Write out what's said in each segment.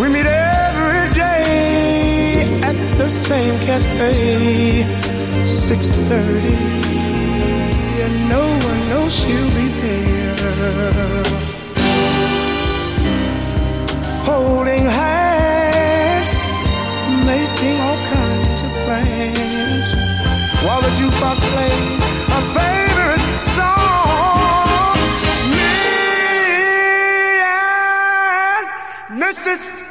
We meet every day at the same cafe, 6:30, and no one knows she'll be there. Holding hands, making all kinds of plans, while the jukebox plays a favorite song. Me and Mrs.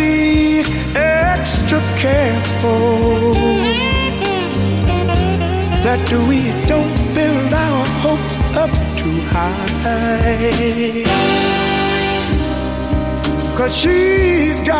Be extra careful that we don't build our hopes up too high. Cause she's got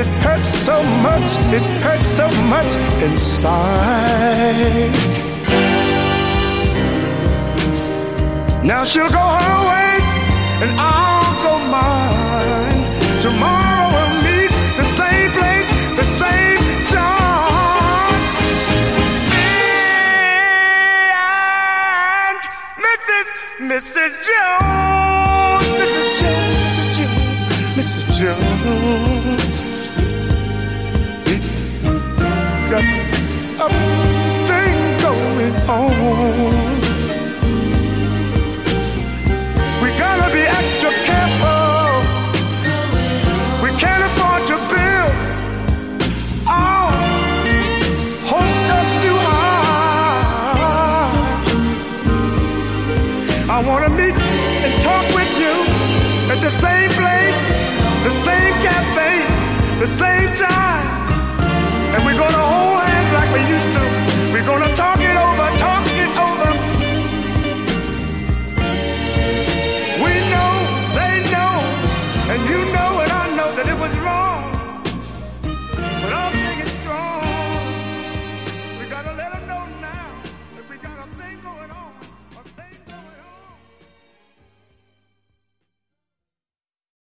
It hurts so much, it hurts so much inside. Now she'll go her way and I'll Got a thing going on. We gotta be extra careful. We can't afford to build too high. I wanna meet and talk with you at the same place, the same cafe, the same time,